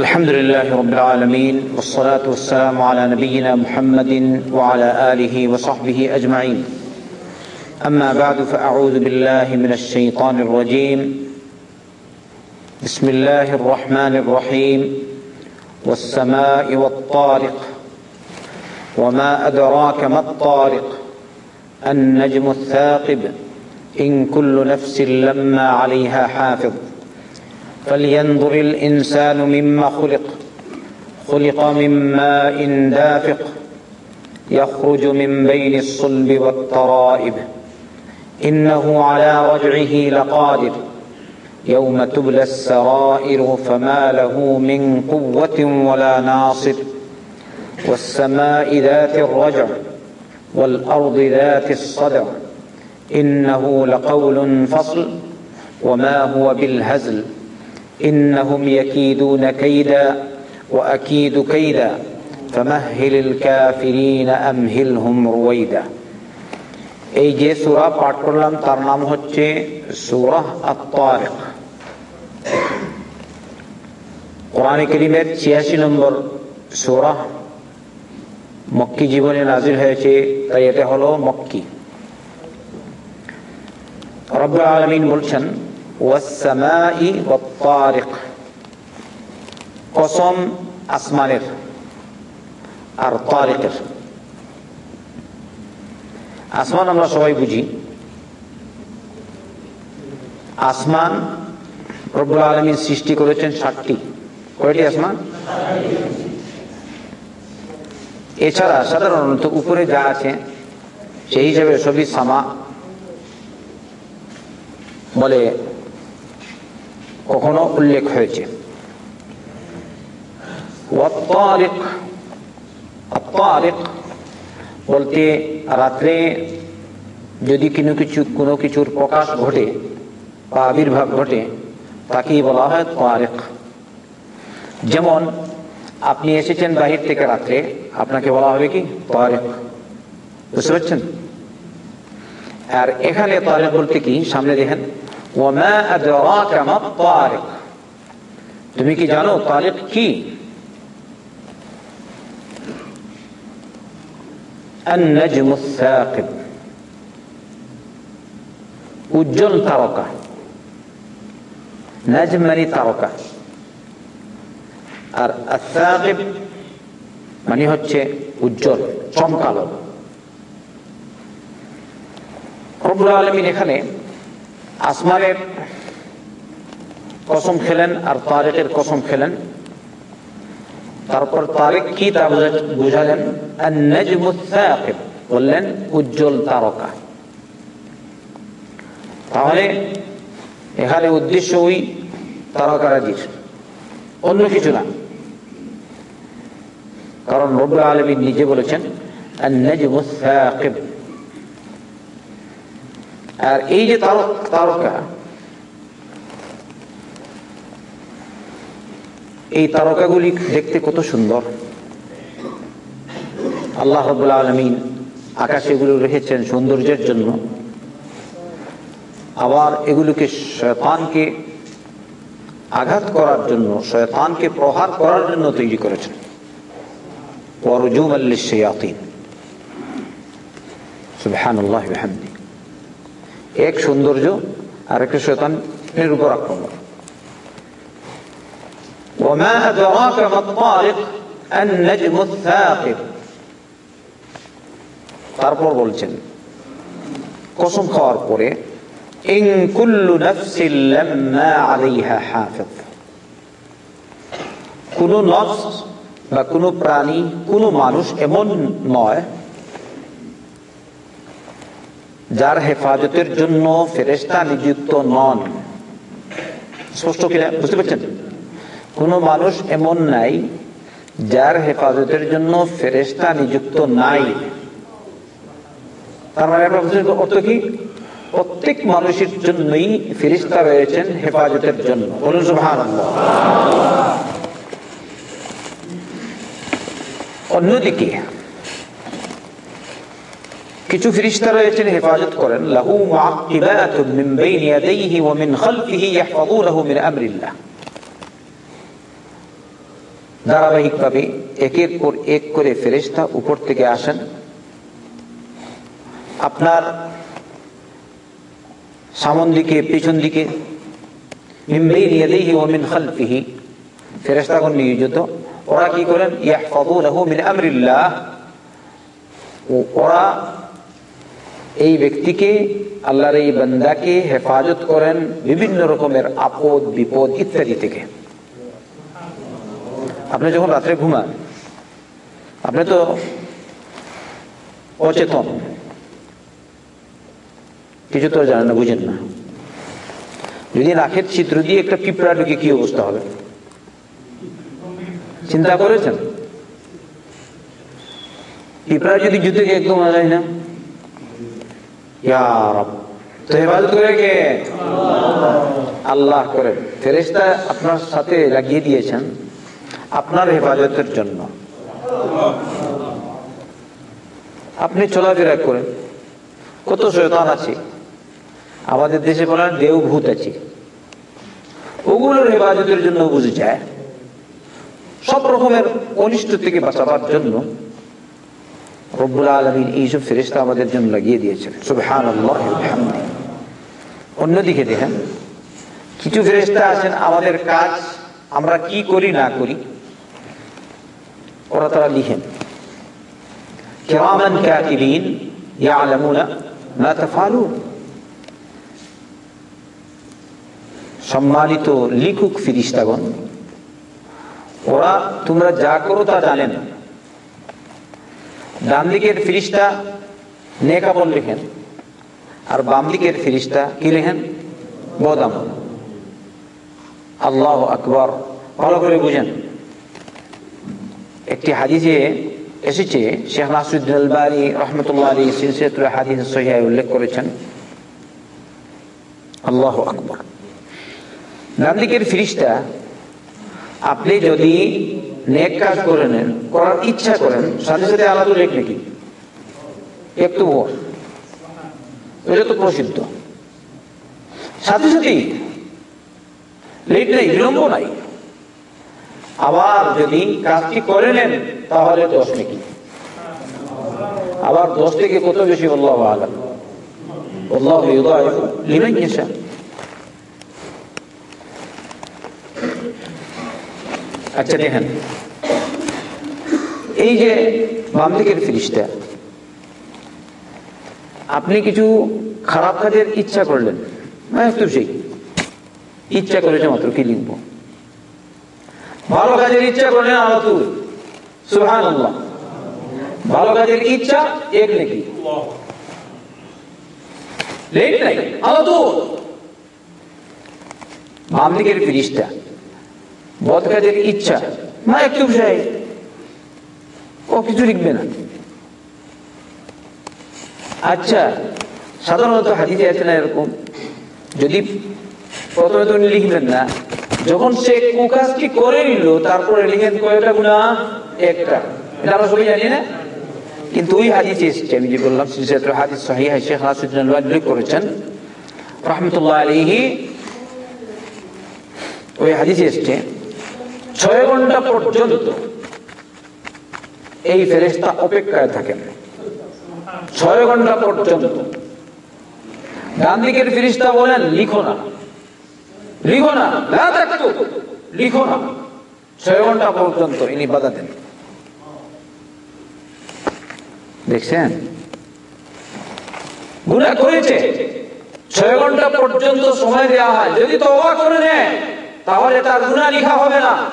الحمد لله رب العالمين والصلاة والسلام على نبينا محمد وعلى آله وصحبه أجمعين. أما بعد فأعوذ بالله من الشيطان الرجيم. بسم الله الرحمن الرحيم. والسماء والطارق. وما أدراك ما الطارق؟ النجم الثاقب. إن كل نفس لما عليها حافظ. فلينظر الإنسان مما خلق خلق من ماء دافق يخرج من بين الصلب والترائب. إنه على رجعه لقادر. يوم تبلى السرائر فما له من قوة ولا ناصر. والسماء ذات الرجع والأرض ذات الصدع. إنه لقول فصل وما هو بالهزل. إنهم يكيدون كيدا وأكيد كيدا فمهل الكافرين أمهلهم رويدا এই যে সুরা পাঠ করলাম তার নাম হচ্ছে সুরাহ আত্মারেক কোরআন করিমের ছিয়াশি নম্বর সুরাহ মক্কি জীবনে নাজির হয়েছে তাই এটা হলো মক্কি রব্বুল আলমিন বলছেন ওয়াসসামাই ওয়াত্তারিক কসম আসমানের আর তারিকের আসমান আমরা সবাই বুঝি। আসমান রব্বুল আলমী সৃষ্টি করেছেন ষাটটি কয়টি আসমান? এছাড়া সাধারণত উপরে যা আছে, সেই হিসাবে সবই সামা। বলে কখনো উল্লেখ হয়েছে। বলতে রাত্রে যদি কোনো কিছু, কোনো কিছুর প্রকাশ ঘটে বা আবির্ভাব ঘটে, তাকেই বলা হয় তারেক যেমন, আপনি এসেছেন বাহির থেকে রাত্রে, আপনাকে বলা হবে কি? তারেক বুঝতে পারছেন? আর এখানে তারেক বলতে কি? সামনে দেখেন ওমা আদরাকা মা তারিক তুমি কি জানো তারিক কি النجم الثاقب উজ্জ্বল তারকা নাজম মানে তারকা আর আসাকিব মানে হচ্ছে উজ্জ্বল চমকালো রব্বুল আলমিন এখানে আসমানের কসম খেলেন আর তারেকের কসম খেলেন। তারপর তারেক কি তা বুঝালেন? বললেন, উজ্জ্বল তারকা। তাহলে এখানে উদ্দেশ্য ওই তারকারাজির। অন্য কিছু না। কারণ রব্বুল আলমী নিজে বলেছেন আর এই যে তারকা, এই তারকাগুলি দেখতে কত সুন্দর। আল্লাহ আলমিন আকাশে এগুলো রেখেছেন সৌন্দর্যের জন্য। আবার এগুলোকে শয়তানকে আঘাত করার জন্য, শয়তানকে প্রহার করার জন্য তৈরি করেছেন। পরজুম ওয়ারজুম আল্লিশায়াতিন সুবহানাল্লাহ বিহামদি এক সৌন্দর্য আর একটা শয়তানের উপর আক্রমণ وما أدراك ما الطارق النجم الثاقب তারপর বলছেন কসম খাওয়ার পরে ইন কুল্লু নাফসিন লাম্মা আলাইহা হাফিজ কোন নফস বা কোন প্রাণী কোন মানুষ এমন নয় যার হেফাজতের জন্য ফেরেস্তা নিযুক্ত নন। স্পষ্ট কিনা বুঝতে পারছেন? কোন মানুষ এমন নাই যার হেফাজতের জন্য ফেরেস্তা নিযুক্ত নাই। তার মানে কি? প্রত্যেক মানুষের জন্যই ফেরিস্তা হেফাজতের জন্য। অন্যদিকে কিছু ফিরিস্তা রয়েছেন, হেফাজত করেন। লাহু মুআক্কিবাতুন মিন বাইনি ইয়াদাইহি ওয়া মিন খালফিহি ইয়াহফাযুনাহু মিন আমরিল্লাহ। ধারাবাহিকভাবে একের পর এক করে ফেরেস্তা উপর থেকে আসেন। আপনার সামন দিকে, পেছন দিকে ফেরেস্তাগণ নিয়োজিত। ওরা কি করেন? ওরা এই ব্যক্তিকে আল্লাহর এই বান্দাকে হেফাজত করেন বিভিন্ন রকমের আপদ, বিপদ ইত্যাদি থেকে। আপনি যখন রাত্রে ঘুমান, আপনি তো অচেতন। কিছু তো জানেন না, বুঝেন না। যদি নাকের চিত্র দিয়ে একটা পিঁপড়া ঢুকে কি অবস্থা হবে? চিন্তা করেছেন? পিঁপড়া যদি জুতে একদম যায় না তো হেফাজত করে আল্লাহ করেন ফেরেস্তা আপনার সাথে লাগিয়ে দিয়েছেন আপনার হেফাজতের জন্য। আপনি চলাফেরা করেন। কত শয়তান আছে। আমাদের দেশে বলেন দেও ভূত আছে। ওগুলোর হেফাজতের জন্য বুঝে যায়। সব রকমের অনিষ্ট থেকে বাঁচাবার জন্য আমাদের জন্য লাগিয়ে দিয়েছেন। অন্যদিকে দেখেন, কিছু ফেরিস্তা আছেন আমরা কি করি, না করি কেরামান কাতিবিন ইয়ালামুনা মা তাফালুন সম্মানিত লিখুক ফিরিস্তাগণ ওরা তোমরা যা করো তা জানেন ডান দিকের ফিরিস্তা নেকাবল লিখেন আর বাম দিকের ফিরিস্তা কি লিখেন বদাম আল্লাহ আকবর। ভালো করে বুঝেন। একটি হাদিসে এসেছে, শেখ নাসুদ্দিন আলবারি রহমতুল্লাহ আলী সিলসিলাতুল হাদিস সহিহায় উল্লেখ করেছেন, আল্লাহ আকবর। ডান দিকের ফিরিস্তা আপনি যদি নেক কাজ করে নেন, করার ইচ্ছা করেন, সাথে সাথে আলাদা লেখ নাকি একটু এটা তো প্রসিদ্ধ। সাথে সাথেই লেট নেই, বিলম্ব নাই। আবার যদি কাজটি করে নেন, তাহলে দশ নাকি। আবার দশ থেকে কত বেশি, আল্লাহ আলাম। আল্লাহ লিমেন কেসা আচ্ছা দেখেন। এই যে বাম দিকের ফিরিস্তা, আপনি কিছু খারাপ কাজের ইচ্ছা করলেন সেই, ইচ্ছা করেছে মাত্র কি লিখব? ভালো কাজের ইচ্ছা করলেন ভালো কাজের ইচ্ছা, এক নাকি? বাম দিকের ফিরিস্তা, বদ কাজের ইচ্ছা মা একটু ও কিছু লিখবে না। আচ্ছা সাধারণত হাদিসে আছে না এরকম? যদি প্রথমে তো লিখবেন না, যখন সে কুকাজটি করে নিল, তারপরে লিখেন কয়টা গুণা, একটা। এটা আমরা জানি না? কিন্তু ওই হাদিসে এসেছে, আমি যে বললাম, সিলসিলাতুল হাদিস সহিহ, শেখ নাসিরুদ্দিন উল্লেখ করেছেন, রহমতুল্লাহ আলাইহি, ওই হাদিসে এসেছে, ছয় ঘণ্টা পর্যন্ত এই ফেরেস্তা অপেক্ষায় থাকেন। ছয় ঘণ্টা পর্যন্ত। ডান দিকের ফিরিস্তা বলেন, লিখো না। লিখো না। লিখো না। ছয় ঘণ্টা পর্যন্ত ইনি বাধা দেন। দেখছেন? গুণা করেছে। ছয় ঘণ্টা পর্যন্ত সময় দেওয়া হয়। যদি তো তবা করে নেয়, তাহলে তার গুণা লিখা হবে না।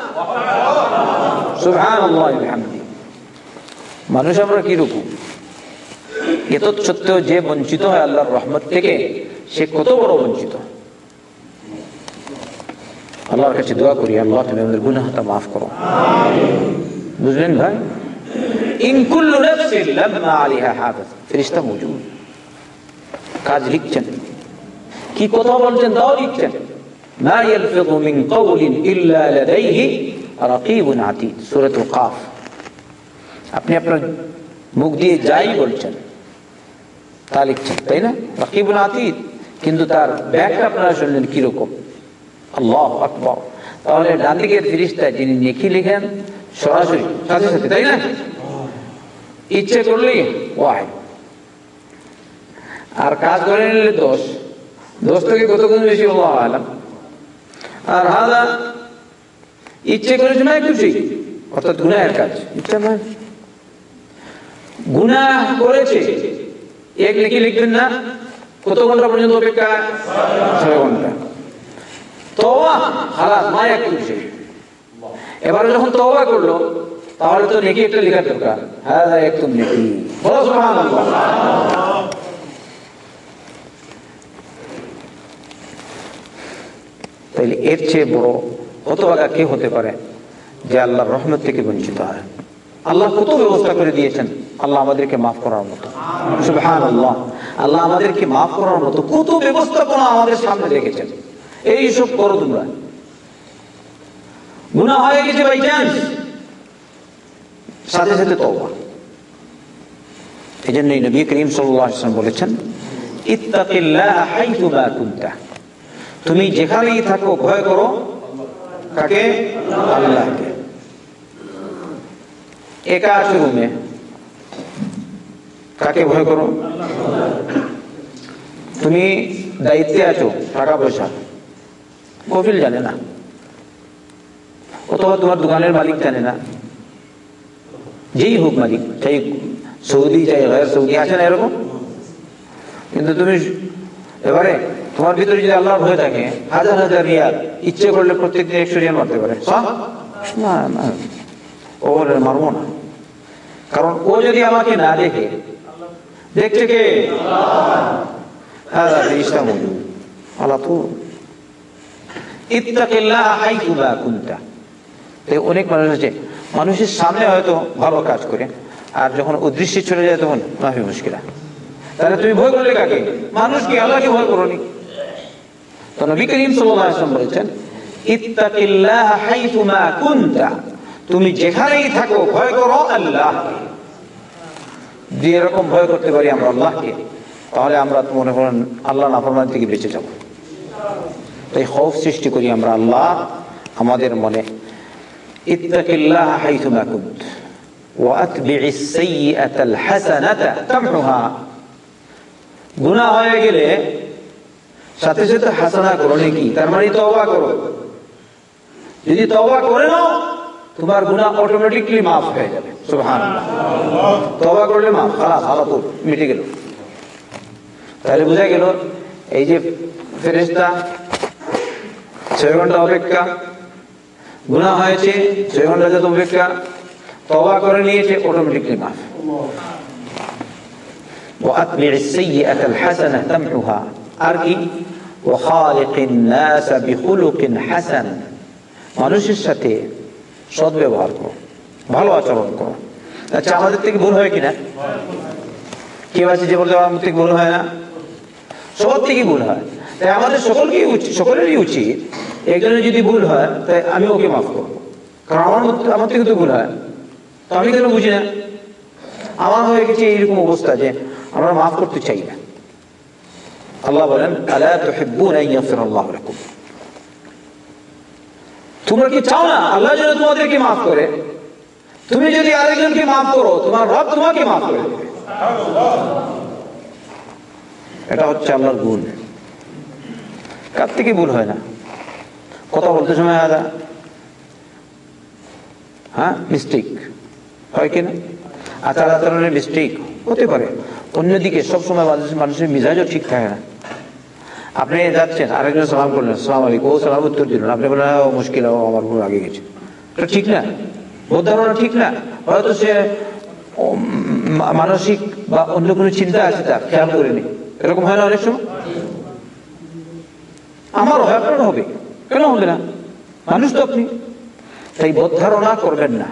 মানুষ আমরা কিরকম এত সত্ত্বেও যে বঞ্চিত হয় আল্লাহর রহমত থেকে সে কত বড় বঞ্চিত আল্লাহর কাছে দোয়া করি আল্লাহ তুমি আমাদের গুনাহটা মাফ করো বুঝলেন ভাই ইনকুল্লু নাফসিন লাম্মা আলাইহা হাফিজ ফেরেশতা মওজুদ কাজ লিখছেন কি কথা বলছেন তাও লিখছেন ما يلفظ من قول إلا لديه رقيب عتيد سورة القاف আপনি আপনার মুখ দিয়ে যাই বলছেন, তা লিখছেন, তাই না? রাকিব আতিদ, কিন্তু তার ব্যাগটা আপনারা শুনলেন কীরকম? আল্লাহ আকবর। তাহলে ডান দিকের ফিরিস্তা যিনি নেকি লিখেন, সরাসরি, সাথে সাথে, তাই না? ইচ্ছে করলেই ওয়াহিদ আর কাজ করে নিলে দোষ। দোষ থেকে কত গুণ বেশি, আল্লাহ আলাম। আর হাদা, ইচ্ছে করেছে না খুশি অর্থাৎ গুনাহের কাজ। ইচ্ছা নয়? গুনাহ করেছে। এক লিখে লিখবেন না। কত ঘণ্টা পর্যন্ত অপেক্ষা? ছয় ঘণ্টা। এবারে যখন তওবা করল, তাহলে তো একটা হ্যাঁ একদম তাইলে এর চেয়ে বড় হতভাগা কে হতে পারে? যে আল্লাহর রহমত থেকে বঞ্চিত হয়। আল্লাহ কত ব্যবস্থা করে দিয়েছেন? আল্লাহ আমাদেরকে মাফ করার মতো। সুবহান আল্লাহ আল্লাহ আমাদেরকে মাফ করার মতো কত ব্যবস্থাপনা আমাদের সামনে রেখেছেন? এই সব করো তোমরা। গুণা হয়ে গেছে বাই চান্স সাথে সাথে তওবা। এই জন্যই নবী করিম ওয়াসাল্লাম বলেছেন তুমি যেখানেই থাকো, ভয় করো কাকে? আল্লাহকে। একা আছো রুমে। কাকে ভয় করো? তুমি দায়িত্বে আছো, টাকা পয়সা। কফিল জানে না। অথবা তোমার দোকানের মালিক জানে না। যেই হোক মালিক, চাই সৌদি চাই সৌদি আছে না এরকম? কিন্তু তুমি এবারে তোমার ভিতরে যদি আল্লাহর ভয় থাকে, হাজার হাজার রিয়াল, ইচ্ছে করলে প্রত্যেকদিন একশো রিয়াল মারতে পারে। না না। ও বলে মারবো না। কারণ ও যদি আমাকে না দেখে, দেখছে কে? অনেক মানুষ আছে, মানুষের সামনে হয়তো ভালো কাজ করে, আর যখন উদ্দৃশ্যে চলে যায় তখন মাফি মুশকিলা। তাহলে তুমি ভয় করলে কাকে? মানুষ কি আল্লাহকে ভয় করনি তো নবী করিম সাল্লাম বলেছেন, ইত্তাকিল্লাহ হাইতুমা কুনতা। তুমি যেখানেই থাকো ভয় করো আল্লাহকে যে এরকম ভয় করতে পারি আমরা আল্লাহকে তাহলে আমরা তো মনে করেন আল্লাহ নাফরমান থেকে বেঁচে যাব তাই খৌফ সৃষ্টি করি আমরা আল্লাহ আমাদের মনে ইত্তাকিল্লাহ হাইথু মা কুনত وأتبع السيئة الحسنة تمحها গুনাহ হয়ে গেলে সাথে সাথে হাসানা করো নাকি তার মানে তওবা করো যদি তওবা করে নাও তোমার গুনাহ অটোমেটিকলি মাফ হয়ে যাবে সুবহানাল্লাহ তওবা করলে মাফ খালাস হালাত মিটে গেল তাহলে বোঝা গেল এই যে ফেরেশতা ছয় ঘন্টা অপেক্ষা গুনাহ হয়েছে ছয় ঘন্টা যত অপেক্ষা তওবা করে নিয়েছে অটোমেটিকলি মাফ وأتبع السيئة الحسنة تمحها أركي وخالق الناس بخلق حسن মানুষের সাথে সৎ ব্যবহার করো। ভালো আচরণ করো। আচ্ছা আমাদের থেকে ভুল হয় কিনা? কেউ আছে যে বলতে আমার থেকে ভুল হয় না সবার থেকে ভুল হয়। তাই আমাদের সকলকেই উচিত সকলেরই উচিত একজনের যদি ভুল হয়, তাই আমি ওকে মাফ করব। কারণ আমার আমার থেকে তো ভুল হয়। তো আমি কেন বুঝি না? আমার হয়ে গেছে এইরকম অবস্থা যে আমরা মাফ করতে চাই না। আল্লাহ বলেন, আলা তুহিব্বুনা আন ইয়াগফিরাল্লাহু লাকুম। তোমরা কি চাও না? আল্লাহ যেন তোমাদেরকে মাফ করে। তুমি যদি আরেকজনকে মাফ করো, তোমার রব তোমাকে মাফ করে এটা হচ্ছে আল্লাহর গুণ। কার থেকে ভুল হয় না? কথা বলতে সময় আদা হ্যাঁ? মিস্টেক হয় কিনা আচার আচরণের মিস্টেক হতে পারে। অন্যদিকে সবসময় মানুষের মিজাজও ঠিক থাকে না। আপনি যাচ্ছেন, আরেকজন সালাম করলেন, সালাম আলাইকুম। ও সালাম উত্তর দিলেন আপনি বললেন ও মুশকিল আমার ভুল আগে গেছে। এটা ঠিক না। বোধ ধারণা ঠিক না। হয়তো সে মানসিক বা অন্য কোনো চিন্তা আছে তার, খেয়াল করেনি। এরকম হয় না অনেক সময়? আমার হয় হবে। কেন হবে না? মানুষ তো আপনি। তাই বোধ ধারণা করবেন না।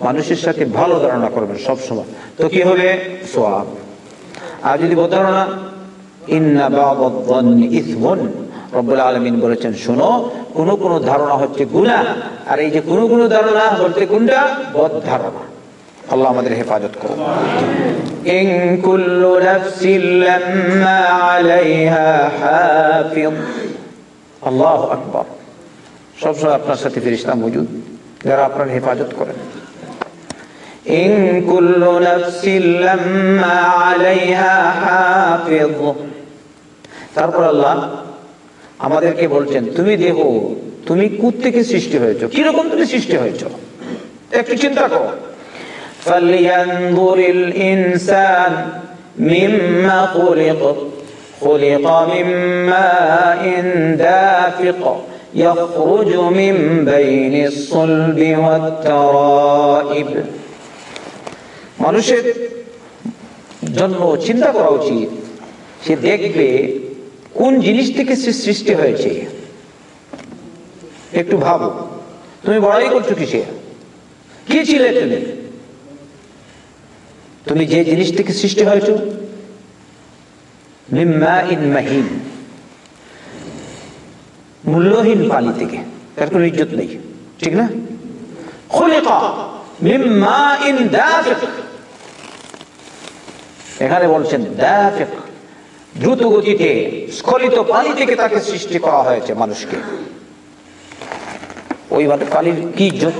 মানুষের সাথে ভালো ধারণা করবেন সব সময়। তো কি হবে? সোয়াব। আর যদি বোধ রব্বুল আলামিন বলেছেন শোনো কোন কোন ধারণা হচ্ছে গুনাহ আর এই যে কোন কোন ধারণা বলতে কোনটা বদ ধারণা আল্লাহ আমাদের হেফাজত করুন ইন কুল্লু নাফসিন লাম্মা আলাইহা হাফিজ আল্লাহু আকবার সবসময় আপনার সাথে ফেরেশতা মজুদ যারা আপনার হেফাজত করেন إن كل نفس لما عليها حافظ তারপর আল্লাহ আমাদেরকে বলছেন তুমি দেহ তুমি কুত থেকে সৃষ্টি হয়েছো কিরকম তুমি সৃষ্টি হয়েছো একটু চিন্তা করো فلينظر الإنسان مما خلق خلق من ماء دافق يخرج من بين الصلب والترائب মানুষের জন্য চিন্তা করা উচিত সে দেখবে কোন জিনিস থেকে সে সৃষ্টি হয়েছে? একটু ভাবো। তুমি বড়াই করছ কিসে? কি ছিলে তুমি? তুমি যে জিনিস থেকে সৃষ্টি হয়েছ? মূল্যহীন পানি থেকে। তার কোনো ইজ্জত নেই। ঠিক না? এখানে বলছেন দ্রুত গতিতে স্খলিত পানি থেকে তাকে সৃষ্টি করা হয়েছে মানুষকে। ওই পানির কি ইজ্জত?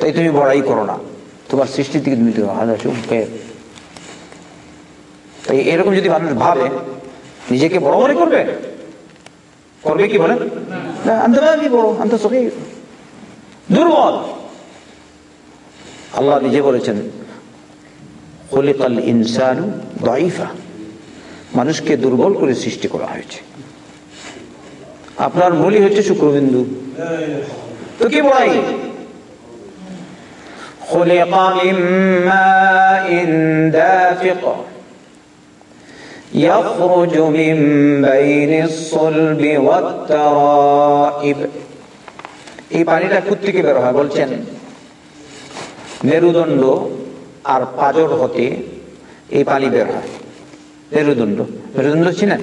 তাই তুমি বড়াই করো না। তোমার সৃষ্টি থেকে তুমি তাই এরকম যদি মানুষ ভাবে, নিজেকে বড় মনে করবে? করবে কি বলেন? দুর্বল। আল্লাহ নিজে বলেছেন, খলিকাল ইনসানু দাইফা। মানুষকে দুর্বল করে সৃষ্টি করা হয়েছে আপনার মূলই হচ্ছে শুক্রবিন্দু তো কি বলাই خلق من ماء دافق يخرج من بين الصلب والترائب এই পানিটা থেকে বের হয় বলছেন মেরুদণ্ড আর পাজর হতে এই পানি বের হয় মেরুদণ্ড। মেরুদণ্ড চিনেন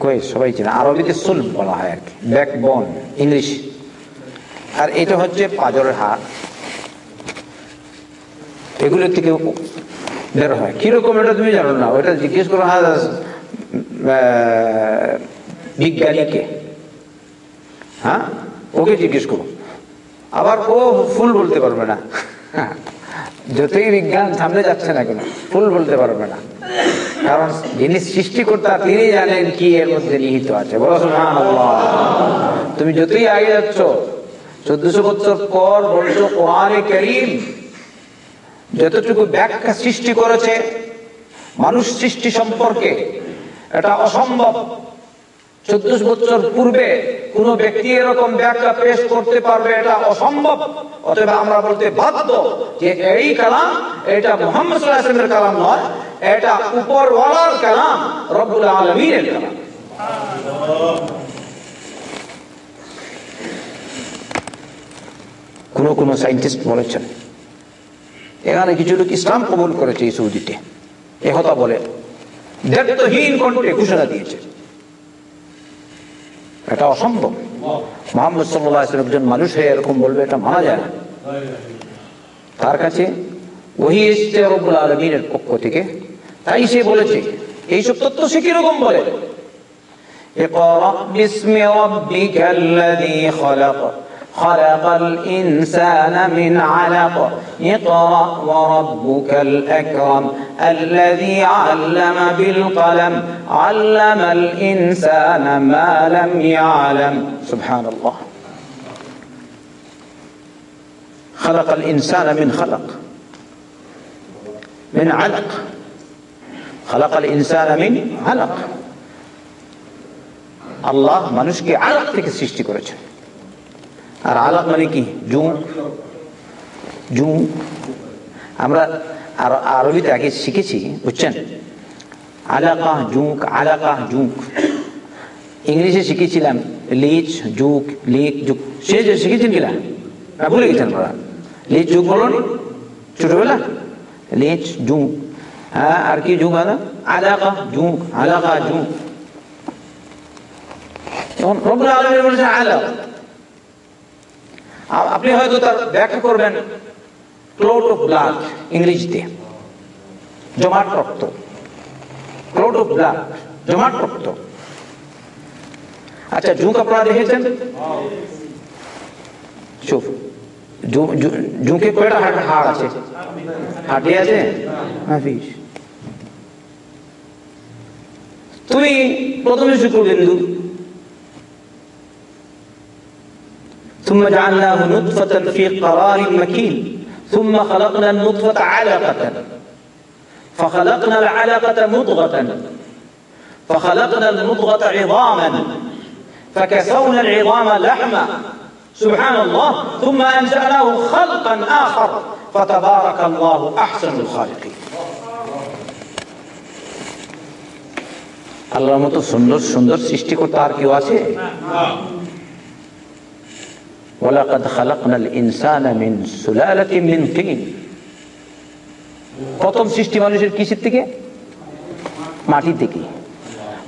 কই সবাই চেনে। আরবিতে সুলভ বলা হয় আর কি। Backbone English. আর এটা হচ্ছে পাজরের হাড়। এগুলোর থেকে বের হয়। কীরকম এটা তুমি জানো না? ওটা জিজ্ঞেস করো হ্যাঁ বিজ্ঞানীকে হ্যাঁ? ওকে জিজ্ঞেস করো। আবার ও ফুল বলতে পারবে না। যতই বিজ্ঞান সামনে যাচ্ছে না কেন ফুল বলতে পারবে না। কারণ যিনি সৃষ্টিকর্তা তিনি জানেন কি এর মধ্যে নিহিত আছে। বলো তুমি যতই আগে যাচ্ছ, চোদ্দশো বছর পর বলছো, কোরআনে করিম যতটুকু ব্যাখ্যা সৃষ্টি করেছে, মানুষ সৃষ্টি সম্পর্কে এটা অসম্ভব চোদ্দশ বছর পূর্বে কোন ব্যক্তি এরকম ব্যাখ্যা পেশ করতে পারবে এটা অসম্ভব। অতএব আমরা বলতে বাধ্য যে এই কালাম এটা মোহাম্মদ সাল্লাহামের কালাম নয়, এটা উপরওয়ালার কালাম, রব্বুল আলমীর কালাম। কোন কোন সাইন্টিস্ট বলেছেন, এখানে কিছু লোক ইসলাম কবুল করেছে এই সৌদিতে। একথা বলে, দায়িত্বহীন কণ্ঠে ঘোষণা দিয়েছে। এটা অসম্ভব মোহাম্মদ সাল্লাহ একজন মানুষ হয়ে এরকম বলবে এটা মানা যায় না তার কাছে ওহি এসছে রব্বুল আলমিনের পক্ষ থেকে তাই সে বলেছে এইসব তত্ত্ব সে কিরকম বলে اقرأ باسم ربك الذي خلق خلق الإنسان من علق اقرأ وربك الأكرم الذي علم بالقلم علم الإنسان ما لم يعلم سبحان الله خلق الإنسان من خلق من علق خلق الإنسان من علق আল্লাহ মানুষকে আলাক থেকে সৃষ্টি করেছেন আর আলাক মানে কি? জুম। জুম। আমরা আরবিতে আগে শিখেছি, বুঝছেন? আলাকাহ জুঁক আলাকাহ জুঁক ইংলিশে শিখেছিলাম লিচ জুক, লিক, জুক। সে যে শিখেছেন কিনা? না, ভুলে গেছেন লিচ জুক বলুন। ছোটবেলা? লিচ জুঁক হ্যাঁ আর কি জুঁক আলাকা জুঁক আলাকা জুঁক বলেছেন, আলাক। আপনি হয়তো তার ব্যাখ্যা করবেন ক্লোট অফ ব্লাড ইংরেজিতে। জমাট রক্ত। ক্লোট অফ ব্লাড জমাট রক্ত। আচ্ছা ঝুঁক আপনারা দেখেছেন? চুপ। জুঁকে কয়টা হাড় আছে? হাড্ডি আছে? হাফিস তুমি প্রথমে শুক্রবিন্দু ثم جعلناه نطفة في قرار مكين ثم خلقنا النطفة علقة فخلقنا العلقة مضغة فخلقنا المضغة عظاما فكسونا العظام لحما سبحان الله ثم أنشأناه خلقا آخر فتبارك الله أحسن الخالقين আল্লাহর মতো সুন্দর সুন্দর সৃষ্টি করতে আর কেউ আছে ওয়ালাকাদ খালাকনাল ইনসানা মিন সুলালাতি মিন তিন। প্রথম সৃষ্টি মানুষের কিসের থেকে? মাটি থেকে।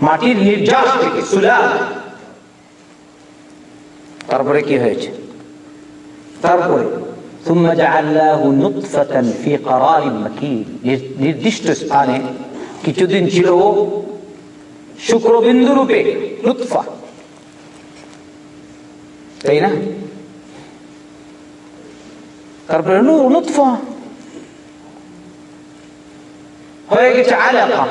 মাটির নির্যাস থেকে, সুলাল। তারপরে কি হয়েছে? তারপরে নির্দিষ্ট স্থানে কিছুদিন ছিল শুক্রবিন্দু রূপে লুৎফা তাই না? তারপরে হয়ে গেছে আলাকা।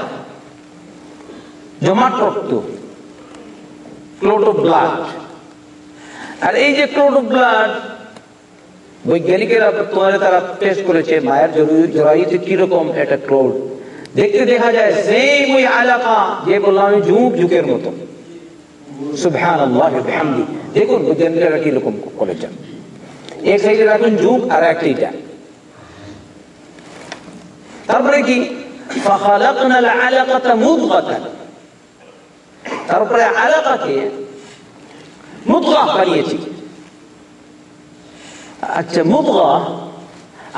জমাট রক্ত। ক্লোট অফ ব্লাড আর এই যে ক্লোট অফ ব্লাড বৈজ্ঞানিকেরা তোমাদের তারা টেস্ট করেছে, মায়ের জরাইতে কীরকম একটা ক্লোড দেখতে দেখা যায় সেম ওই এলাকা যে বললাম আমি ঝুঁক ঝুঁকের মতো। সুবহান আল্লাহ দেখুন কীরকম করেছেন এক সাইডে রাখুন যুগ আর একটা তারপরে কি? তারপরে আলাকাকে মুদগা বানিয়েছি। আচ্ছা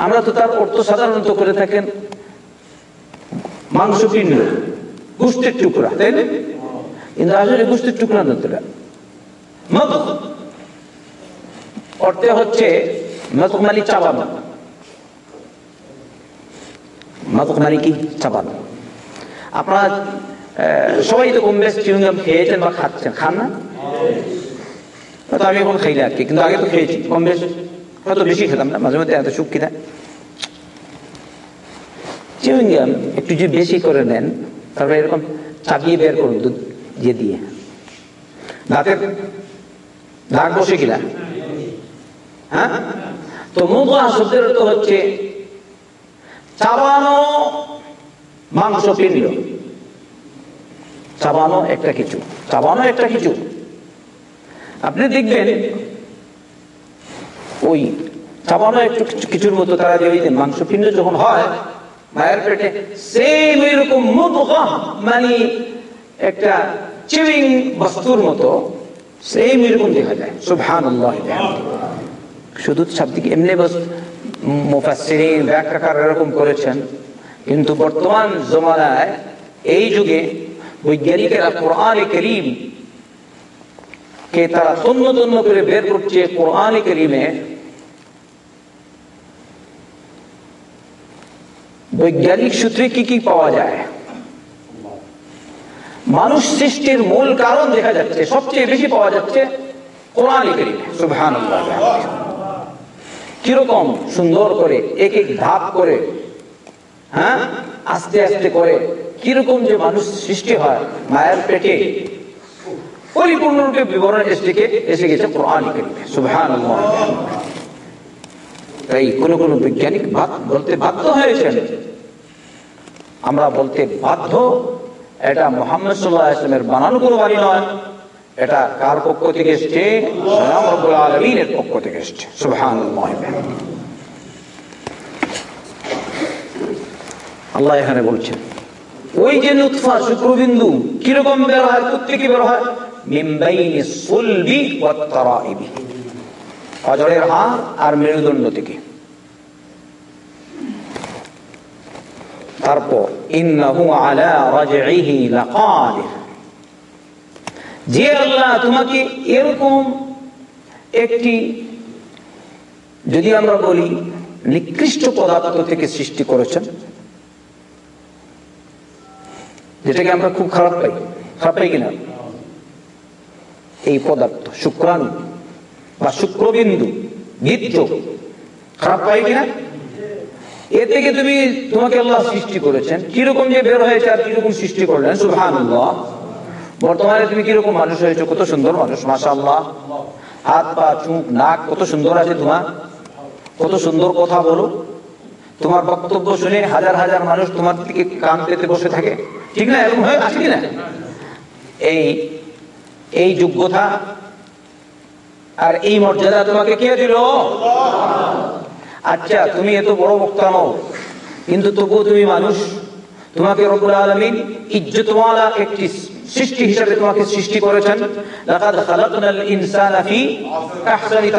আমরা তো সাধারণত করে থাকেন টুকরা, তাই না? কিন্তু আসলে গোষ্ঠীর টুকরা না তোরা অর্থে হচ্ছে মতমালি চাবানো মতমালি কি? চাবানো আপনারা সবাই তো কম বেশ চিউঙ্গাম খেয়েছেন বা খাচ্ছেন। খান না? হয়তো আমি এখন খাইলে আর কি, কিন্তু আগে তো খেয়েছি, কম বেশ। হয়তো বেশি খেতাম না, মাঝে মধ্যে এত সুখ খেতাম চিউইংগাম একটু যদি বেশি করে নেন, তারপরে এরকম চাপিয়ে বের করুন দুধ দিয়ে দিয়ে। দাঁতের দাগ বসে কিনা? হ্যাঁ? তো মুগা শব্দের হচ্ছে চাবানো চাবানো একটা কিছু। চাবানো একটা কিছু। আপনি দেখবেন ওই চাবানো একটু কিছুর মতো তারা যে ওই মাংস পিণ্ড যখন হয়, মায়ের পেটে সেম এরকম মানে একটা চিউইং বস্তুর মতো সেম এরকম দেখা যায়। সুবহান শুধু শাব্দিক এমনি বস মুফাসসিরিন ব্যাখ্যাকার এরকম করেছেন, কিন্তু বর্তমান জমানায় এই যুগে বৈজ্ঞানিকেরা কোরআনে করিম কে তারা তন্ন তন্ন করে বের করছে কোরআনে করিমে, বৈজ্ঞানিক সূত্রে কি কি পাওয়া যায়? মানুষ সৃষ্টির মূল কারণ দেখা যাচ্ছে, সবচেয়ে বেশি পাওয়া যাচ্ছে কোরআনে করিমে। সুবহান কীরকম সুন্দর করে এক এক ধাপ করে হ্যাঁ? আস্তে আস্তে করে। কীরকম যে মানুষ সৃষ্টি হয়, মায়ের পেটে পরিপূর্ণরূপে বিবরণ এসে এসে গেছে কোরআন সুবহান তাই কোন কোন বৈজ্ঞানিক বলতে বাধ্য হয়েছেন। আমরা বলতে বাধ্য, এটা মোহাম্মদ সাল্লাহ ইসলামের বানানো কোনো বাড়ি নয়। এটা কার পক্ষ থেকে এসছে? আলমিনের পক্ষ থেকে এসছে। সুবহান আল্লাহ এখানে বলছেন, ওই যে নুৎফা শুক্রবিন্দু কীরকম হয় মিমবাইনি অজরের হাড় আর মেরুদণ্ড থেকে। তারপর যে আল্লাহ তোমাকে এরকম একটি, যদি আমরা বলি, নিকৃষ্ট পদার্থ থেকে সৃষ্টি করেছেন, যেটাকে আমরা খুব খারাপ পাই। খারাপ পাই কিনা? এই পদার্থ, শুক্রাণু বা শুক্রবিন্দু বীর্য খারাপ পাই কিনা? এ থেকে তুমি, তোমাকে আল্লাহ সৃষ্টি করেছেন। কীরকম যে বের হয়েছে আর কীরকম সৃষ্টি করলেন? সুবহানাল্লাহ। বর্তমানে তুমি কীরকম মানুষ হয়েছো? কত সুন্দর মানুষ, মাশাআল্লাহ। হাত, পা চুপ নাক, কত সুন্দর আছে তোমার? কত সুন্দর কথা বলো। তোমার বক্তব্য শুনে হাজার হাজার মানুষ তোমার দিকে কান পেতে বসে থাকে। ঠিক না? এরকম হয় আছে কিনা এই এই যোগ্যতা আর এই মর্যাদা তোমাকে কে দিল? আচ্ছা তুমি এত বড় বক্তা নও, কিন্তু তবুও তুমি মানুষ। তোমাকে রব্বুল আলামিন ইজ্জতওয়ালা একটি সৃষ্টি হিসেবে তোমাকে সৃষ্টি করেছেন। লাকাদ খালাকনাল ইনসানা ফি আহসানি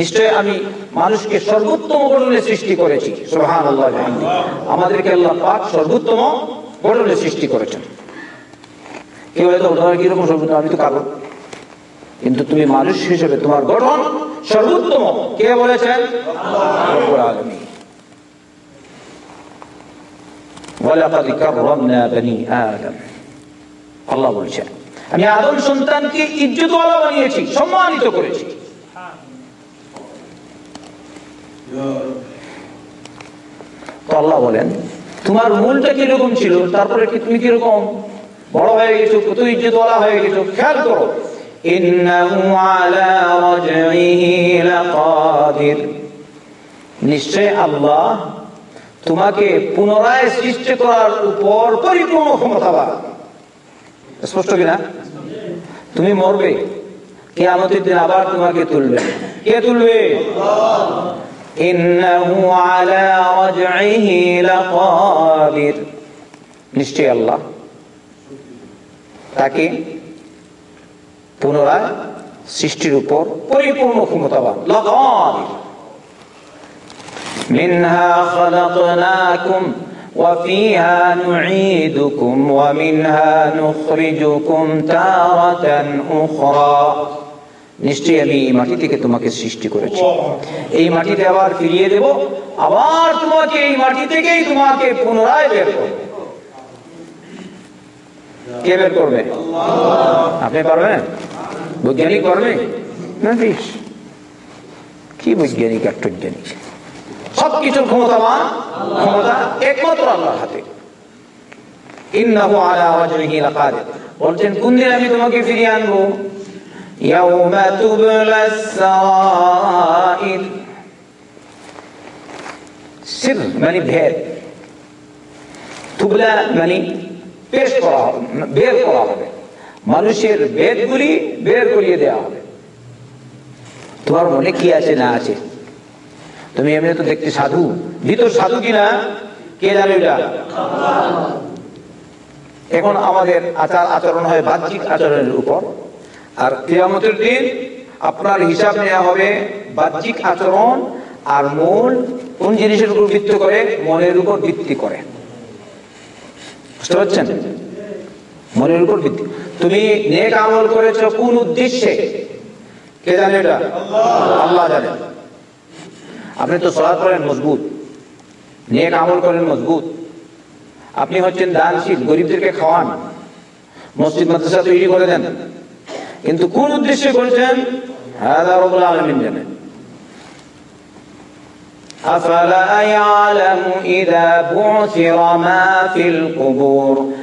নিশ্চয় আমি মানুষকে সর্বোত্তম গঠনে সৃষ্টি করেছি। সুবহানাল্লাহ আমাদেরকে আল্লাহ পাক সর্বোত্তম গঠনে সৃষ্টি করেছেন। কেউ ধরে কীরকম সর্বোত্তম? আমি তো কালো কিন্তু তুমি মানুষ হিসেবে তোমার গঠন সর্বোত্তম। কে বলেছেন? আলামিন। ওয়ালাকাদ কাররামনা বনি আদম। আল্লাহ বলছেন, আমি আদম সন্তানকে ইজ্জতওয়ালা বানিয়েছি, সম্মানিত করেছি। তো আল্লাহ বলেন, তোমার মূলটা কীরকম ছিল? তারপরে তুমি কীরকম? বড় হয়ে গেছো, কত ইজ্জতওয়ালা হয়ে গেছো, খেয়াল করো। আল্লাহ তোমাকে পুনরায় সৃষ্টি করার উপর পরিপূর্ণ ক্ষমতাবান। স্পষ্ট কিনা তুমি মরবে কে আমাদের দিন আবার তোমাকে তুলবে কে তুলবে ইন্নাহু আলা রাজইহি লাকাদির নিশ্চয় আল্লাহ তাকে পুনরায় সৃষ্টির উপর পরিপূর্ণ ক্ষমতাবান লাকাদির منها خلقناكم وفيها نعيدكم ومنها نخرجكم تارة أخرى নিশ্চয়ই আমি এই মাটি থেকে তোমাকে সৃষ্টি করেছি এই মাটিতে আবার ফিরিয়ে দেব আবার তোমাকে এই মাটি থেকেই তোমাকে পুনরায় বের করব কে বের করবে আপনি পারবেন বৈজ্ঞানিক পারবে না বেশ কি বৈজ্ঞানিক একটা বৈজ্ঞানিক সবকিছুর ক্ষমতাবান ক্ষমতা একমাত্র আল্লাহর হাতে। ইন্নাহু আলা ওয়াজহিহি লাকাদির। বলছেন, কোন দিন আমি তোমাকে ফিরিয়ে আনব? ইয়াউমা তুবলাস মানে ভেদ। তুবলা মানে পেশ করা হবে, বের করা হবে। মানুষের ভেদগুলি বের করিয়ে দেওয়া হবে। তোমার মনে কি আছে না আছে? তুমি এমনি তো দেখতে সাধু। ভিতর সাধু কিনা? কে জানে এখন আমাদের আচার আচরণ হয় বাহ্যিক আচরণের উপর। আর কেয়ামতের দিন আপনার হিসাব নেওয়া হবে বাহ্যিক আচরণ আর মূল কোন জিনিসের উপর ভিত্তি করে? মনের উপর ভিত্তি করে। বুঝতে পারছেন? মনের উপর ভিত্তি। তুমি নেক আমল করেছ কোন উদ্দেশ্যে? কে জানে এটা আল্লাহ জানে। আপনি তো সলাদ করেন মজবুত নেক আমল করেন মজবুত আপনি হচ্ছেন দানশীল গরিবদেরকে খাওয়ান মসজিদ মাদ্রাসা তৈরি করে দেন কিন্তু কোন উদ্দেশ্যে করেছেন হাদা রব্বুল আলামিন জানেন أفلا يعلم إذا بعثر ما في القبور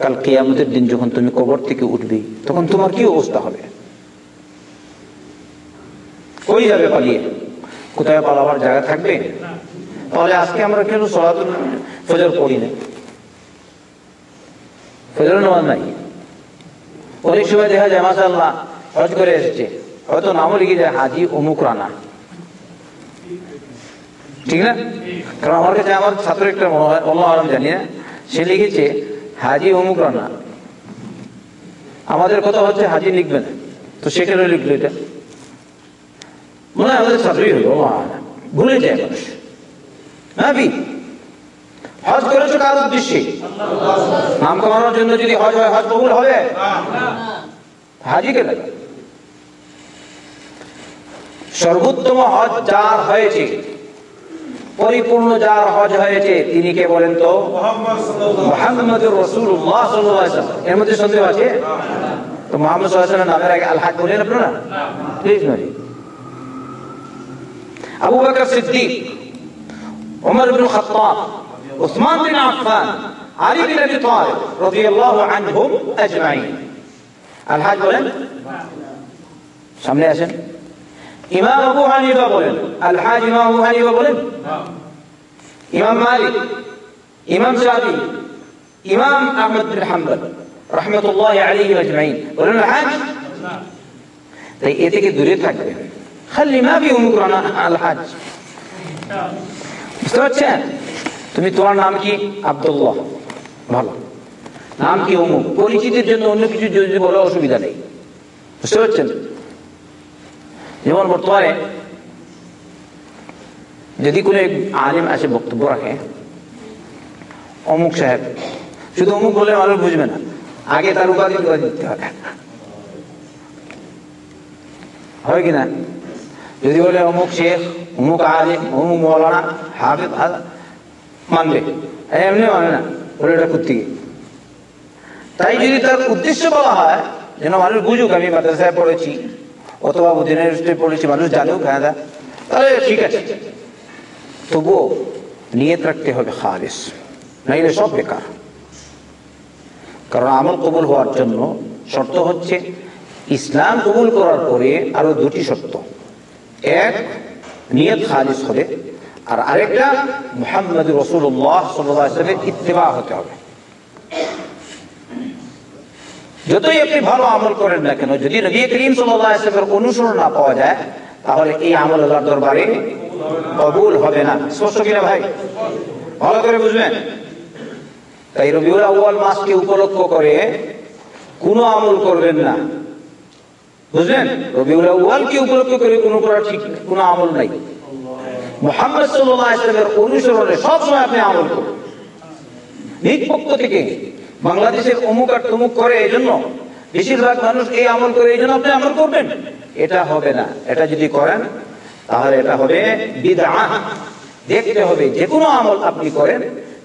কাল কিয়ামতের দিন যখন তুমি কবর থেকে উঠবি, তখন তোমার কি অবস্থা হবে? কই যাবে পালিয়ে? কোথায় পালাবার জায়গা থাকবে? তাহলে আজকে আমরা কেন সলাতুল অনেক সময় দেখা যায় করে নামও লিখে যায়, হাজি অমুক রানা। ঠিক কারণ আমার কাছে আমার ছাত্র একটা জানি না। সে লিখেছে হাজি অমুক রানা আমাদের কথা হচ্ছে হাজি লিখবে না তো সেখানে লিখলো এটা। মনে হয় আমাদের হলো ভুলে যায় মানুষ। হজ করেছ কার উদ্দেশ্যে? নাম কামানোর জন্য যদি হজ হয়, হজ কবুল হবে? হাজিকে লাগে সর্বোত্তম হজ যার হয়েছে পরিপূর্ণ যার হজ হয়েছে তিনি কে বলেন তো? এর মধ্যে সন্দেহ আছে? তো মোহাম্মদ নামের আগে আল্লাহ বলেন আপনারা? Please Nari Abu Bakr Siddique Umar bin Khattab Usman bin Affan Ali bin Abi Talib রাদিয়াল্লাহু আনহুম আজমাইন। আল্লাহ বলেন? সামনে আসেন। ইমাম আবু হানিফা বলেন। আলহাজ ইমাম আবু হানিফা বলেন? ইমাম মালিক, ইমাম শাফি, ইমাম আহমদ বিন হাম্বল, রহমতুল্লাহ আলাইহি আজমাইন বলেন আলহাজ তাই এ থেকে দূরে থাকবে। খালি মা বি উমকুরানা আলহাজ। বুঝতে পারছেন? তুমি তোমার নাম কি? আব্দুল্লাহ। ভালো। নাম কি অমুক পরিচিতির জন্য অন্য কিছু যদি বলো, অসুবিধা নেই। বুঝতে পারছেন? যেমন বর্তমানে যদি কোনো আলিম আসে বক্তব্য রাখে, অমুক সাহেব, শুধু অমুক বলে মানুষ বুঝবে না, আগে তার উপাধি উপাধি দিতে হবে। হয় কিনা যদি বলে অমুক শেখ, অমুক আলিম, অমুক মৌলানা, হাফিজ মানবে। এমনি মানে না, বলে এটা করতে তাই যদি তার উদ্দেশ্য বলা হয়, যেন মানুষ বুঝুক, আমি মাদ্রাসায় পড়েছি অথবা ইউনিভার্সিটি পড়েছি, মানুষ জানুক হ্যাঁ তাহলে ঠিক আছে। তবুও নিয়ত রাখতে হবে খালিস, নাইলে সব বেকার। কারণ আমল কবুল হওয়ার জন্য শর্ত হচ্ছে, ইসলাম কবুল করার পরে আরও দুটি শর্ত। এক, নিয়ত খালিস হবে, আর আরেকটা মোহাম্মদ রসুল্লাহ ইত্তেবা হতে হবে। যতই আপনি ভালো আমল করেন না কেন, যদি নবী করিম সাল্লামের অনুসরণ না পাওয়া যায়, তাহলে এই আমল আল্লাহর দরবারে কবুল হবে না। স্পষ্ট কিনা ভাই? ভালো করে বুঝবেন? তাই রবিউল মাসকে উপলক্ষ করে কোনো আমল করবেন না। বুঝলেন? রবিউল আউ্বালকে উপলক্ষ করে কোনো করা ঠিক কোনো আমল নাই। মোহাম্মদ সাল্লাহ ইসলামের অনুসরণে সবসময় আপনি আমল করুন। নিজ পক্ষ থেকে বাংলাদেশের অমুক আর তমুক করে এই জন্য বেশিরভাগ মানুষ এই আমল করে এই জন্য আপনি আমল করবেন। এটা হবে না। এটা যদি করেন, তাহলে এটা হবে দেখতে হবে যে কোনো আমল আপনি করেন,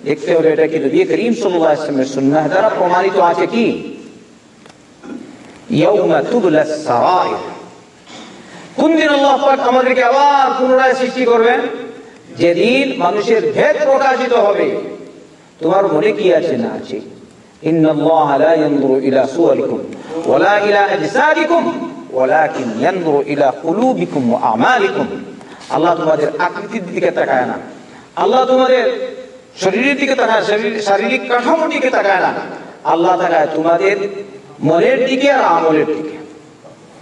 দেখতে হবে এটা কি নবী করিম সাল্লাল্লাহু আলাইহি দ্বারা প্রমাণিত আছে কি? কোন দিন আমাদেরকে আবার পুনরায় সৃষ্টি করবেন? যেদিন মানুষের ভেদ প্রকাশিত হবে। তোমার মনে কি আছে না আছে? إن الله لا ينظر إلى صوركم ولا إلى أجسادكم ولكن ينظر إلى قلوبكم وأعمالكم আল্লাহ তোমাদের আকৃতির দিকে তাকায় না আল্লাহ তোমাদের শরীরের দিকে তাকায় শারীরিক কাঠামোর দিকে তাকায় না আল্লাহ তাকায় তোমাদের মনের দিকে আর আমলের দিকে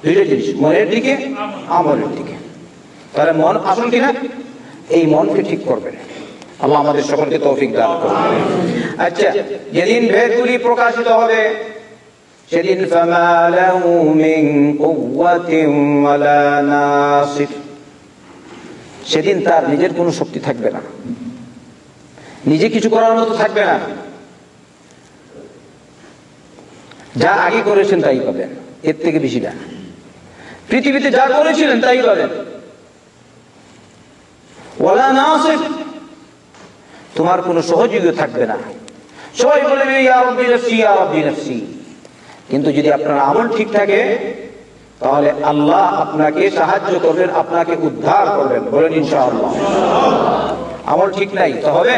দুইটা জিনিস মনের দিকে আমলের দিকে তাহলে মন আসল কিনা এই মনকে ঠিক করবে আল্লাহ আমাদের সকলকে তৌফিক দান করুন। আচ্ছা যেদিন ভেদগুলি প্রকাশিত হবে, সেদিন ফামা মিন কুওয়াতিন ওয়ালা নাসির। সেদিন তার নিজের কোনো শক্তি থাকবে না। নিজে কিছু করার মতো থাকবে না। যা আগে করেছেন তাই পাবেন, এর থেকে বেশি না। পৃথিবীতে যা করেছিলেন তাই পাবেন। ওয়ালা নাসির তোমার কোনো সহযোগী থাকবে না। সবাই বলবে কিন্তু যদি আপনার আমল ঠিক থাকে, তাহলে আল্লাহ আপনাকে সাহায্য করবেন, আপনাকে উদ্ধার করবেন। বলেন, ইনশাআল্লাহ। আমল ঠিক নাই, তো হবে?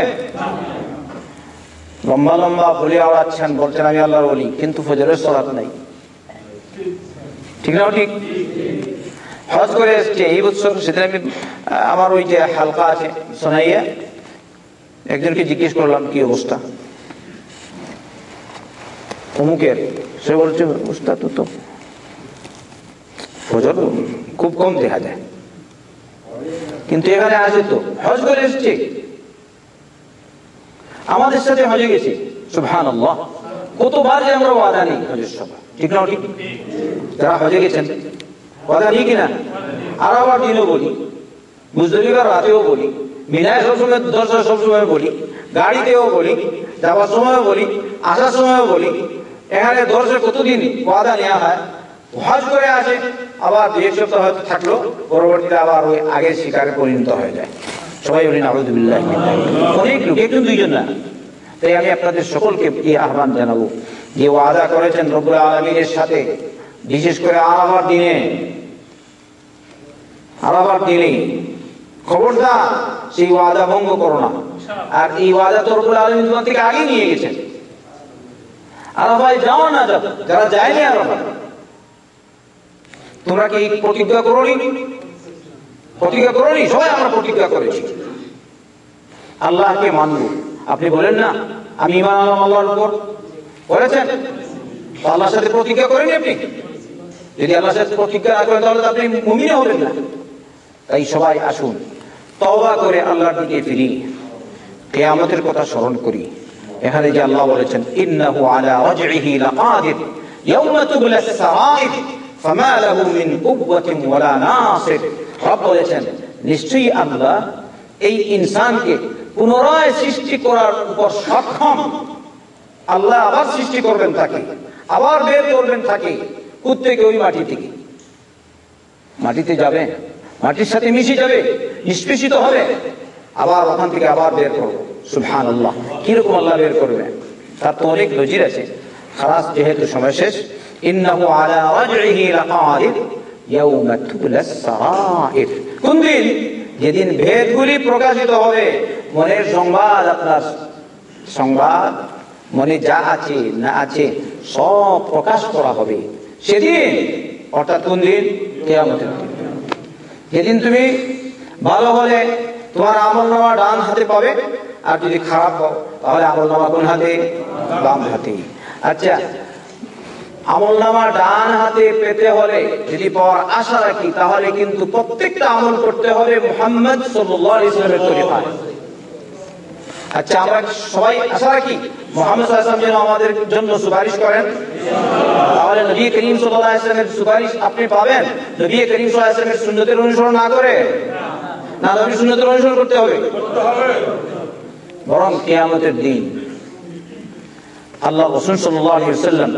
লম্বা লম্বা বলে আওড়াচ্ছেন, বলছেন আমি আল্লাহর বলি কিন্তু ফজরের সলাপ নাই। ঠিক না ঠিক? হজ করে এসছে, এই বছর সেদিন আমি আমার ওই যে হালকা আছে শোনাইয়া একজনকে জিজ্ঞেস করলাম, কি অবস্থা? অমুকের, সে বলছে, অবস্থা তো তো। ফজর খুব কম দেখা যায়। কিন্তু এখানে আছে তো, হজ করে এসছে। আমাদের সাথে হজে গেছে। সুবহান কতবার যে আমরা ওয়াদা নেই হজের সময় ঠিক না ঠিক? যারা হজে গেছেন, ওয়াদা নেই কিনা? আর আবার দিনও বলি মুজদলিকার রাতেও বলি। মিনায় সবসময় দশটা সবসময় বলি, গাড়িতেও বলি, যাওয়ার সময়ও বলি, আসার সময়ও বলি। এখানে দর্শে কতদিন ওয়াদা নেওয়া হয়? হজ করে আসে, আবার এক সপ্তাহ হয়তো থাকল, পরবর্তীতে আবার ওই আগের শিকারে পরিণত হয়ে যায়। সবাই বলি নাহদুবিল্লাহ অনেক লোক, একজন দুইজন না। তাই আমি আপনাদের সকলকে এই আহ্বান জানাব যে ওয়াদা করেছেন রবুল আলমিনের সাথে, বিশেষ করে আরাবার দিনে। আরাবার দিনে খবরদার সেই ওয়াদা ভঙ্গ করো না। আর এই ওয়াদা তো রবুল আলমিন তোমার থেকে আগে নিয়ে গেছেন। আরাফায় যাও না যাও, যারা যায়নি আরাফায়। তোমরা কি প্রতিজ্ঞা করোনি? প্রতিজ্ঞা করোনি? সবাই আমরা প্রতিজ্ঞা করেছি। আল্লাহকে মানব। আপনি বলেন না, আমি ইমান আলম আল্লাহর উপর। করেছেন? আল্লাহর সাথে প্রতিজ্ঞা করেনি আপনি? যদি আল্লাহর সাথে প্রতিজ্ঞা না করেন, তাহলে আপনি মুমিনে হবেন না। তাই সবাই আসুন। তওবা করে আল্লাহর দিকে ফিরি। কেয়ামতের কথা স্মরণ করি। এখানে যে আল্লাহ বলেছেন, ইন্নাহু আলা রাজইহি লাকাদির, ইয়াউমা তুবলাস সারাইর, ফামা লাহু মিন কুওয়াতিন ওয়ালা নাসির। রব বলেছেন, নিশ্চয়ই আল্লাহ এই ইনসানকে পুনরায় সৃষ্টি করার উপর সক্ষম। আল্লাহ আবার সৃষ্টি করবেন তাকে, আবার বের করবেন তাকে থেকে ওই মাটি থেকে মাটিতে যাবে মাটির সাথে মিশে যাবে, নিষ্পেষিত হবে। আবার ওখান থেকে আবার বের করব। সুবহান আল্লাহ কীরকম আল্লাহ বের করবে? তার তো অনেক নজির আছে। খালাস, যেহেতু সময় শেষ কোন দিন? যেদিন ভেদগুলি প্রকাশিত হবে, মনের সংবাদ আপনার সংবাদ, মনে যা আছে, না আছে, সব প্রকাশ করা হবে। সেদিন, অর্থাৎ কোন দিন? কেয়ামতের দিন। যেদিন তুমি ভালো হলে তোমার আমল নামা ডান হাতে পাবে, আর যদি খারাপ হও, তাহলে আমল নামা কোন হাতে? বাম হাতে। আচ্ছা আমল নামা ডান হাতে পেতে হলে যদি পাওয়ার আশা রাখি, তাহলে কিন্তু প্রত্যেকটা আমল করতে হবে মোহাম্মদ সাল্লাহ ইসলামের তরিকায়। আচ্ছা আমরা সবাই আশা রাখি? আমাদের জন্য সুপারিশ করেন। তাহলে নবী করিম সুপারিশ আপনি পাবেন। নবী করিম অনুসরণ না করে, না নবী অনুসরণ করতে হবে। বরং কেয়ামতের দিন আল্লাহ রসুল সাল্লাম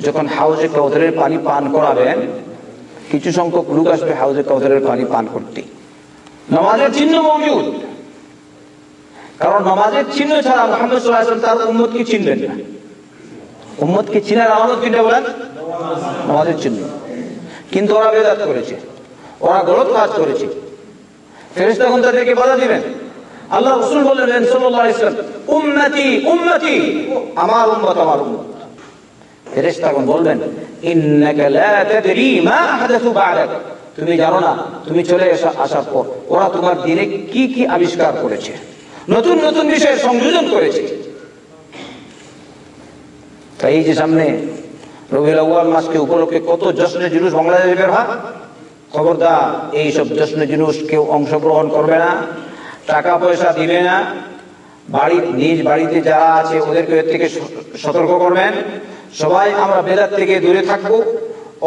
যখন হাউজে কৌধরের পানি পান করাবেন, কিছু সংখ্যক লোক আসবে হাউজে কৌধরের পানি পান করতে। নমাজের চিহ্ন মজুদ। কারণ নমাজের চিহ্ন ছাড়া মোহাম্মদ সাল্লাহ তার উম্মতকে চিনবেন না। উম্মতকে চিনার আমাদের কিনতে বলেন? নমাজের চিহ্ন। কিন্তু ওরা বেদাত করেছে। ওরা গলত কাজ করেছে। আল্লাহ বললেন আমার উম্মত আমার উম্মত। বলবেন মা তুমি জানো না, তুমি চলে আসা আসার পর। ওরা তোমার দিনে কি কি আবিষ্কার করেছে? নতুন নতুন বিষয়ের সংযোজন করেছে। তাই এই যে সামনে রবিউল আউয়াল মাসকে উপলক্ষে কত জশ্নে জুলুস বাংলাদেশে বের হয়? খবরদার, এইসব জশ্নে জুলুস কেউ অংশগ্রহণ করবে না, টাকা পয়সা দিবে না। বাড়ি, নিজ বাড়িতে যারা আছে ওদেরকে থেকে সতর্ক করবেন। সবাই আমরা বেদার থেকে দূরে থাকব,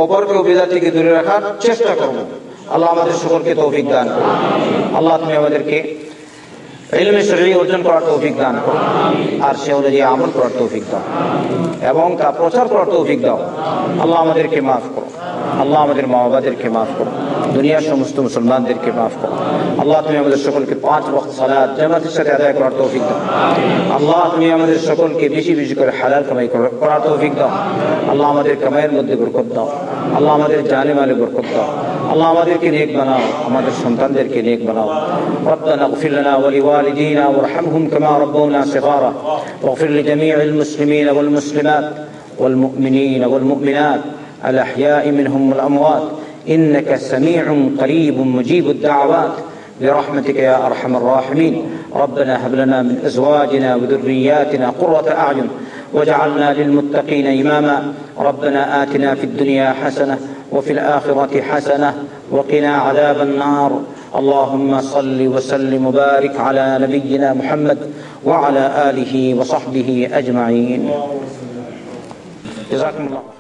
অপরকেও বেদার থেকে দূরে রাখার চেষ্টা করব। আল্লাহ আমাদের সকলকে তৌফিক দান আল্লাহ তুমি আমাদেরকে আর আমল করার তৌফিক দাও। এবং তা প্রচার করার তৌফিক দাও। আল্লাহ আমাদেরকে মাফ করো। আল্লাহ আমাদের মা বাবাদেরকে মাফ করো দুনিয়ার সমস্ত মুসলমানদেরকে মাফ করো আল্লাহ তুমি আমাদের সকলকে পাঁচ বক্ত সালাদ জামাতের সাথে আদায় করার তৌফিক দাও আল্লাহ তুমি আমাদের সকলকে বেশি বেশি করে হালাল কামাই করার তৌফিক দাও আল্লাহ আমাদের কামাইয়ের মধ্যে বরকত দাও আল্লাহ আমাদের জানে মালে বরকত দাও আল্লাহ আমাদেরকে নেক বানাও আমাদের সন্তানদেরকে নেক বানাও ربنا اغفر لنا ولوالدينا وارحمهم كما ربونا صغارا واغفر لجميع المسلمين والمسلمات والمؤمنين والمؤمنات الأحياء منهم والأموات إنك سميع قريب مجيب الدعوات. برحمتك يا أرحم الراحمين. ربنا هب لنا من أزواجنا وذرياتنا قرة أعين وجعلنا للمتقين إماما. ربنا آتنا في الدنيا حسنة وفي الآخرة حسنة وقنا عذاب النار. اللهم صل وسلم وبارك على نبينا محمد وعلى آله وصحبه أجمعين. جزاكم الله